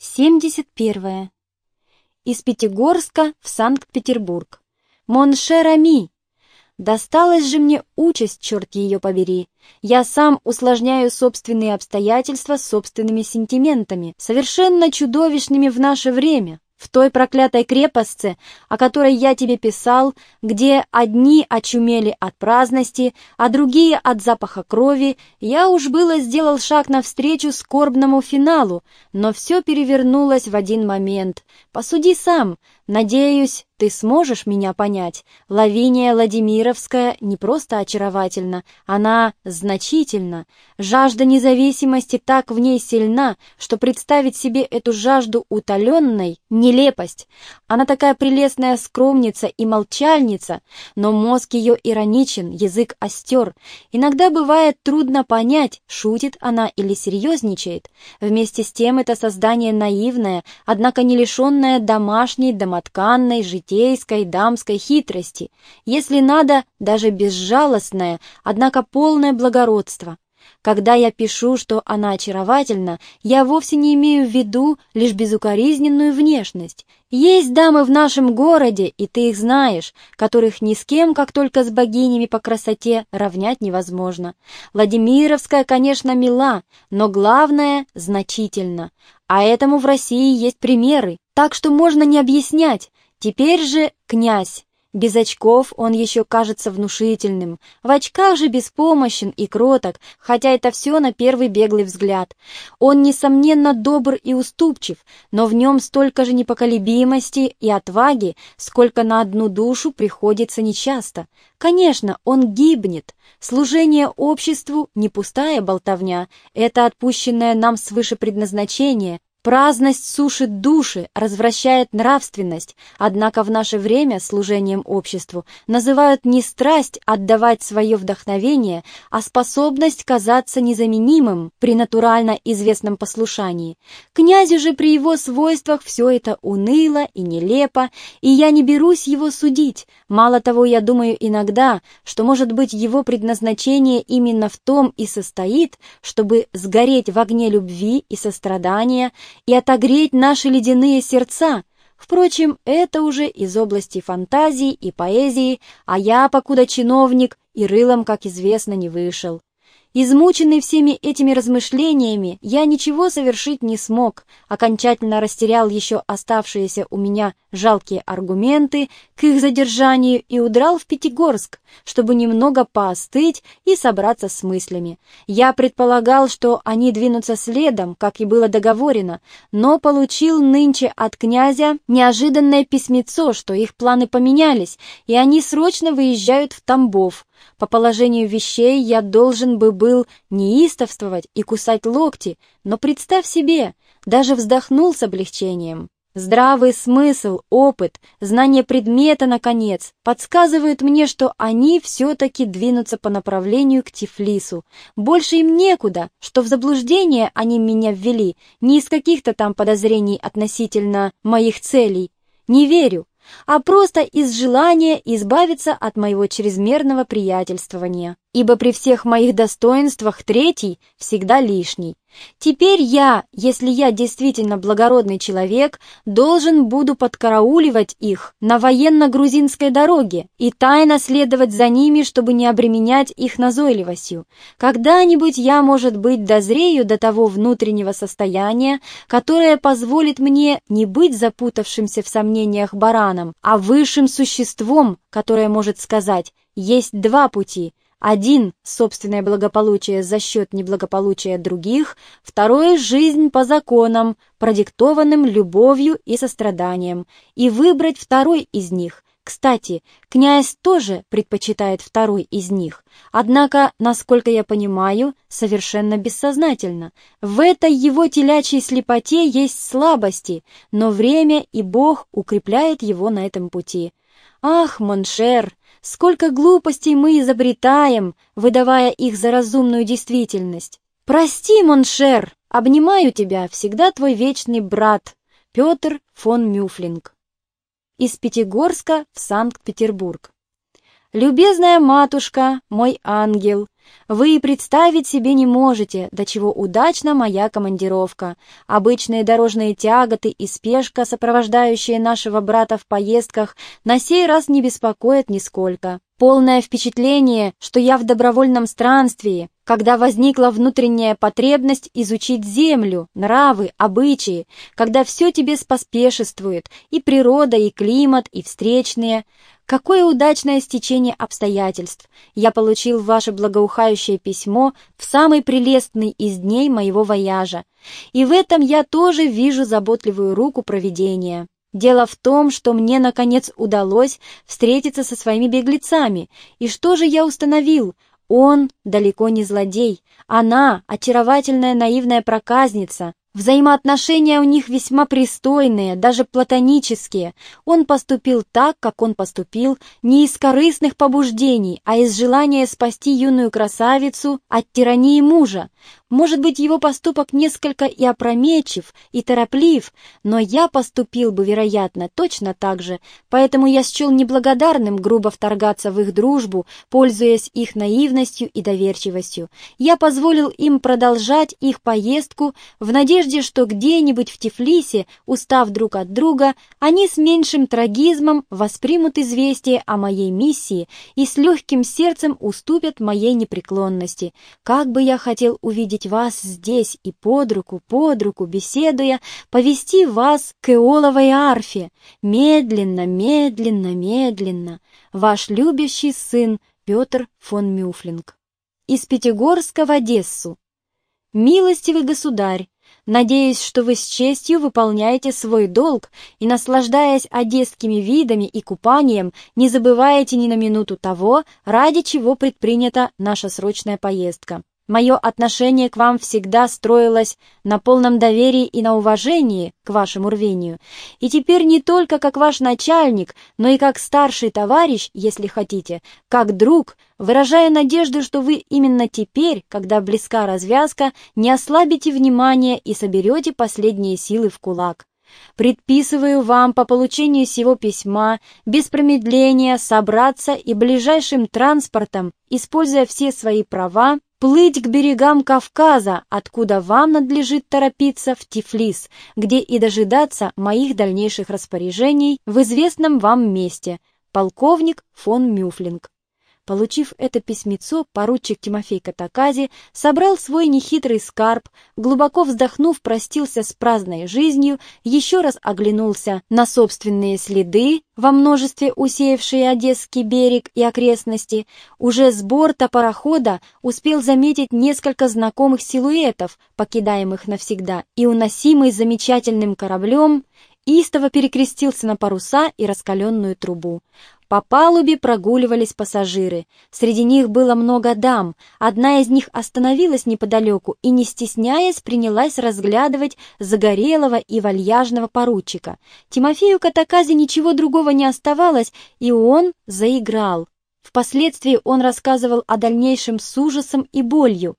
71. Из Пятигорска в Санкт-Петербург. Моншерами! Досталась же мне участь, черт ее побери. Я сам усложняю собственные обстоятельства собственными сентиментами, совершенно чудовищными в наше время в той проклятой крепостце, о которой я тебе писал, где одни очумели от праздности, а другие от запаха крови, я уж было сделал шаг навстречу скорбному финалу, но все перевернулось в один момент. Посуди сам, надеюсь, ты сможешь меня понять. Лавиния Владимировская не просто очаровательна, она значительна. Жажда независимости так в ней сильна, что представить себе эту жажду утоленной — нелепость. Она такая прелестная скромница и молчальница, но мозг ее ироничен, язык остер. Иногда бывает трудно понять, шутит она или серьезничает. Вместе с тем это создание наивное, однако не лишенное домашней, домотканной, житейской дамской хитрости, если надо, даже безжалостное, однако полное благородство. Когда я пишу, что она очаровательна, я вовсе не имею в виду лишь безукоризненную внешность. Есть дамы в нашем городе, и ты их знаешь, которых ни с кем, как только с богинями по красоте, равнять невозможно. Владимировская, конечно, мила, но главное — значительно. А этому в России есть примеры, так что можно не объяснять, Теперь же князь. Без очков он еще кажется внушительным, в очках же беспомощен и кроток, хотя это все на первый беглый взгляд. Он, несомненно, добр и уступчив, но в нем столько же непоколебимости и отваги, сколько на одну душу приходится нечасто. Конечно, он гибнет. Служение обществу — не пустая болтовня, это отпущенное нам свыше предназначение, Праздность сушит души, развращает нравственность, однако в наше время служением обществу называют не страсть отдавать свое вдохновение, а способность казаться незаменимым при натурально известном послушании. Князю же при его свойствах все это уныло и нелепо, и я не берусь его судить. Мало того, я думаю иногда, что, может быть, его предназначение именно в том и состоит, чтобы сгореть в огне любви и сострадания, и отогреть наши ледяные сердца. Впрочем, это уже из области фантазии и поэзии, а я, покуда чиновник, и рылом, как известно, не вышел. Измученный всеми этими размышлениями, я ничего совершить не смог, окончательно растерял еще оставшиеся у меня жалкие аргументы к их задержанию и удрал в Пятигорск, чтобы немного поостыть и собраться с мыслями. Я предполагал, что они двинутся следом, как и было договорено, но получил нынче от князя неожиданное письмецо, что их планы поменялись, и они срочно выезжают в Тамбов, по положению вещей я должен бы был неистовствовать и кусать локти, но представь себе, даже вздохнул с облегчением. Здравый смысл, опыт, знание предмета, наконец, подсказывают мне, что они все-таки двинутся по направлению к Тифлису. Больше им некуда, что в заблуждение они меня ввели, не из каких-то там подозрений относительно моих целей. Не верю, а просто из желания избавиться от моего чрезмерного приятельствования, ибо при всех моих достоинствах третий всегда лишний. Теперь я, если я действительно благородный человек, должен буду подкарауливать их на военно-грузинской дороге и тайно следовать за ними, чтобы не обременять их назойливостью. Когда-нибудь я, может быть, дозрею до того внутреннего состояния, которое позволит мне не быть запутавшимся в сомнениях бараном, а высшим существом, которое может сказать «есть два пути», один — собственное благополучие за счет неблагополучия других, второй — жизнь по законам, продиктованным любовью и состраданием, и выбрать второй из них. Кстати, князь тоже предпочитает второй из них, однако, насколько я понимаю, совершенно бессознательно. В этой его телячьей слепоте есть слабости, но время и Бог укрепляет его на этом пути. Ах, mon cher, Сколько глупостей мы изобретаем, выдавая их за разумную действительность. Прости, mon cher, обнимаю тебя, всегда твой вечный брат, Петр фон Мюфлинг. Из Пятигорска в Санкт-Петербург. Любезная матушка, мой ангел, Вы и представить себе не можете, до чего удачна моя командировка. Обычные дорожные тяготы и спешка, сопровождающие нашего брата в поездках, на сей раз не беспокоят нисколько. Полное впечатление, что я в добровольном странствии, когда возникла внутренняя потребность изучить землю, нравы, обычаи, когда все тебе споспешествует, и природа, и климат, и встречные. Какое удачное стечение обстоятельств! Я получил ваше благоухающее письмо в самый прелестный из дней моего вояжа, и в этом я тоже вижу заботливую руку провидения. Дело в том, что мне, наконец, удалось встретиться со своими беглецами. И что же я установил? Он далеко не злодей. Она — очаровательная наивная проказница. Взаимоотношения у них весьма пристойные, даже платонические. Он поступил так, как он поступил, не из корыстных побуждений, а из желания спасти юную красавицу от тирании мужа. Может быть, его поступок несколько и опрометчив, и тороплив, но я поступил бы, вероятно, точно так же, поэтому я счел неблагодарным грубо вторгаться в их дружбу, пользуясь их наивностью и доверчивостью. Я позволил им продолжать их поездку в надежде, что где-нибудь в Тифлисе, устав друг от друга, они с меньшим трагизмом воспримут известие о моей миссии и с легким сердцем уступят моей непреклонности. Как бы я хотел увидеть увидеть вас здесь и под руку, под руку, беседуя, повести вас к Эоловой арфе, медленно, медленно, медленно, ваш любящий сын Петр фон Мюфлинг. Из Пятигорска в Одессу. Милостивый государь, Надеюсь, что вы с честью выполняете свой долг и, наслаждаясь одесскими видами и купанием, не забываете ни на минуту того, ради чего предпринята наша срочная поездка. Мое отношение к вам всегда строилось на полном доверии и на уважении к вашему рвению. И теперь не только как ваш начальник, но и как старший товарищ, если хотите, как друг, выражаю надежду, что вы именно теперь, когда близка развязка, не ослабите внимание и соберете последние силы в кулак. Предписываю вам по получению сего письма без промедления собраться и ближайшим транспортом, используя все свои права, плыть к берегам Кавказа, откуда вам надлежит торопиться в Тифлис, где и дожидаться моих дальнейших распоряжений в известном вам месте. Полковник фон Мюфлинг. Получив это письмецо, поручик Тимофей Катакази собрал свой нехитрый скарб, глубоко вздохнув, простился с праздной жизнью, еще раз оглянулся на собственные следы, во множестве усеявшие Одесский берег и окрестности, уже с борта парохода успел заметить несколько знакомых силуэтов, покидаемых навсегда, и уносимый замечательным кораблем, истово перекрестился на паруса и раскаленную трубу. По палубе прогуливались пассажиры. Среди них было много дам. Одна из них остановилась неподалеку и, не стесняясь, принялась разглядывать загорелого и вальяжного поручика. Тимофею Катаказе ничего другого не оставалось, и он заиграл. Впоследствии он рассказывал о дальнейшем с ужасом и болью.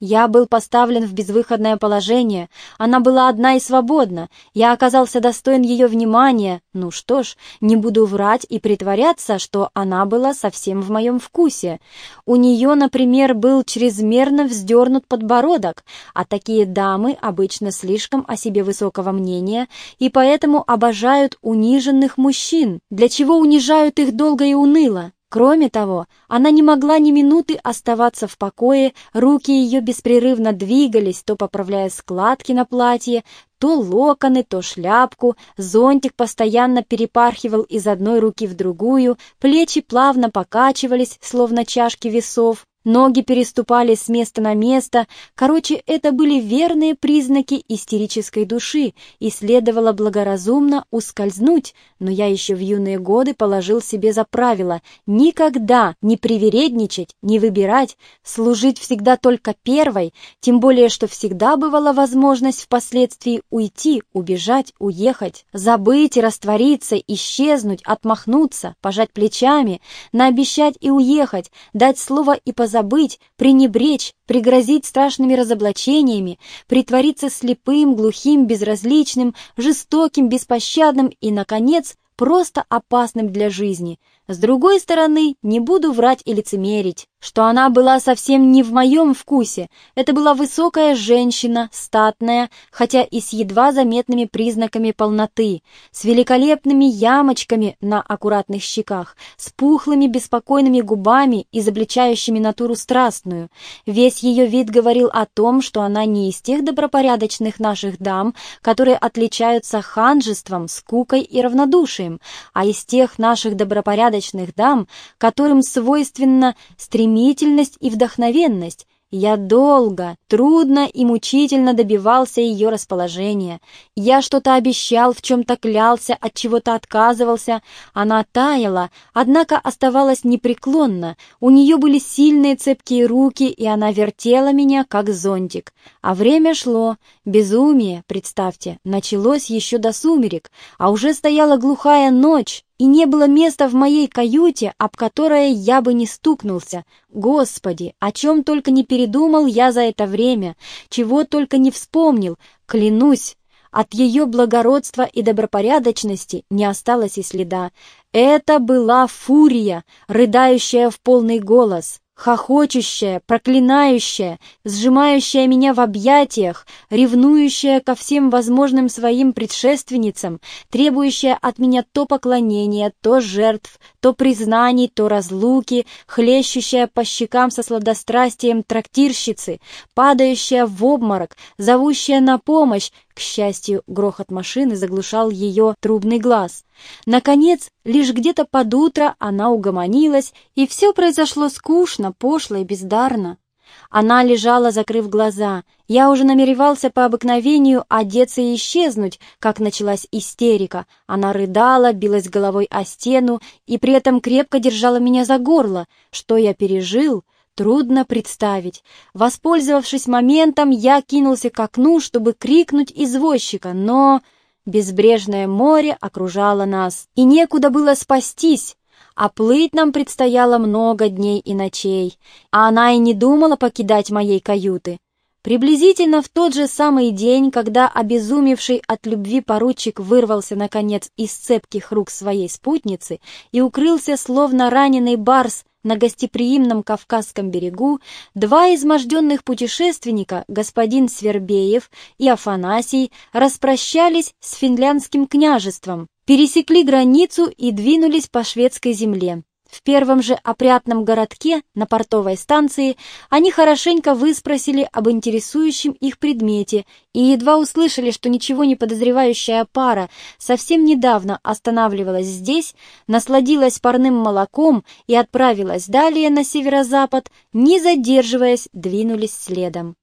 Я был поставлен в безвыходное положение, она была одна и свободна, я оказался достоин ее внимания, ну что ж, не буду врать и притворяться, что она была совсем в моем вкусе. У нее, например, был чрезмерно вздернут подбородок, а такие дамы обычно слишком о себе высокого мнения и поэтому обожают униженных мужчин, для чего унижают их долго и уныло. Кроме того, она не могла ни минуты оставаться в покое, руки ее беспрерывно двигались, то поправляя складки на платье, то локоны, то шляпку, зонтик постоянно перепархивал из одной руки в другую, плечи плавно покачивались, словно чашки весов. Ноги переступали с места на место. Короче, это были верные признаки истерической души, и следовало благоразумно ускользнуть, но я еще в юные годы положил себе за правило никогда не привередничать, не выбирать, служить всегда только первой, тем более, что всегда бывала возможность впоследствии уйти, убежать, уехать, забыть раствориться, исчезнуть, отмахнуться, пожать плечами, наобещать и уехать, дать слово и позабыть, забыть, пренебречь, пригрозить страшными разоблачениями, притвориться слепым, глухим, безразличным, жестоким, беспощадным и, наконец, просто опасным для жизни. С другой стороны, не буду врать и лицемерить, что она была совсем не в моем вкусе. Это была высокая женщина, статная, хотя и с едва заметными признаками полноты, с великолепными ямочками на аккуратных щеках, с пухлыми беспокойными губами, изобличающими натуру страстную. Весь ее вид говорил о том, что она не из тех добропорядочных наших дам, которые отличаются ханжеством, скукой и равнодушием, а из тех наших добропорядочных порядочных дам, которым свойственна стремительность и вдохновенность, я долго, трудно и мучительно добивался ее расположения. Я что-то обещал, в чем-то клялся, от чего-то отказывался. Она таяла, однако оставалась непреклонна. У нее были сильные цепкие руки, и она вертела меня, как зонтик. А время шло. Безумие, представьте, началось еще до сумерек, а уже стояла глухая ночь и не было места в моей каюте, об которое я бы не стукнулся. Господи, о чем только не передумал я за это время, чего только не вспомнил, клянусь, от ее благородства и добропорядочности не осталось и следа. Это была фурия, рыдающая в полный голос хохочущая, проклинающая, сжимающая меня в объятиях, ревнующая ко всем возможным своим предшественницам, требующая от меня то поклонения, то жертв, то признаний, то разлуки, хлещущая по щекам со сладострастием трактирщицы, падающая в обморок, зовущая на помощь, к счастью, грохот машины заглушал ее трубный глаз. Наконец, лишь где-то под утро она угомонилась, и все произошло скучно, пошло и бездарно. Она лежала, закрыв глаза. Я уже намеревался по обыкновению одеться и исчезнуть, как началась истерика. Она рыдала, билась головой о стену и при этом крепко держала меня за горло. Что я пережил? Трудно представить. Воспользовавшись моментом, я кинулся к окну, чтобы крикнуть извозчика, но... Безбрежное море окружало нас, и некуда было спастись, а плыть нам предстояло много дней и ночей, а она и не думала покидать моей каюты. Приблизительно в тот же самый день, когда обезумевший от любви поручик вырвался, наконец, из цепких рук своей спутницы и укрылся, словно раненый барс, на гостеприимном Кавказском берегу два изможденных путешественника, господин Свербеев и Афанасий, распрощались с финляндским княжеством, пересекли границу и двинулись по шведской земле. В первом же опрятном городке на портовой станции они хорошенько выспросили об интересующем их предмете и едва услышали, что ничего не подозревающая пара совсем недавно останавливалась здесь, насладилась парным молоком и отправилась далее на северо-запад, не задерживаясь, двинулись следом.